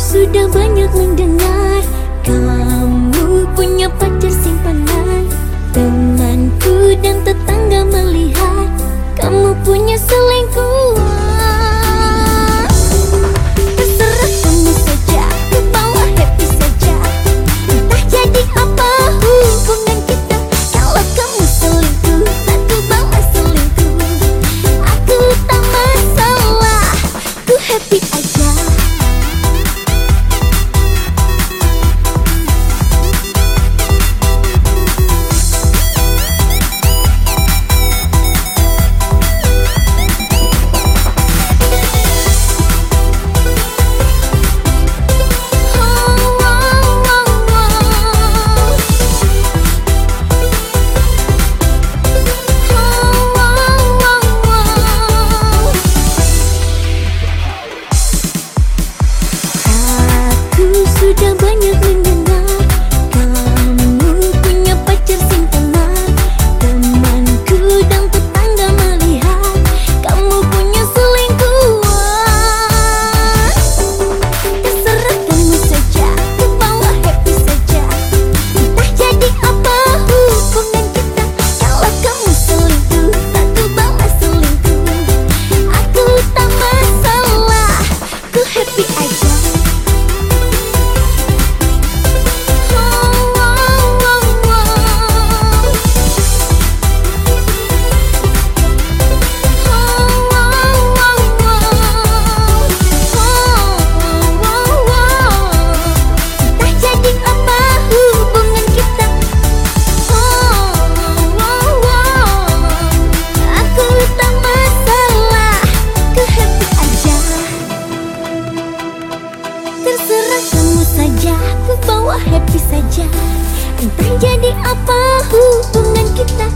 sudah banyak mendengar. saja bawa happy saja. Entah jadi apa hubungan kita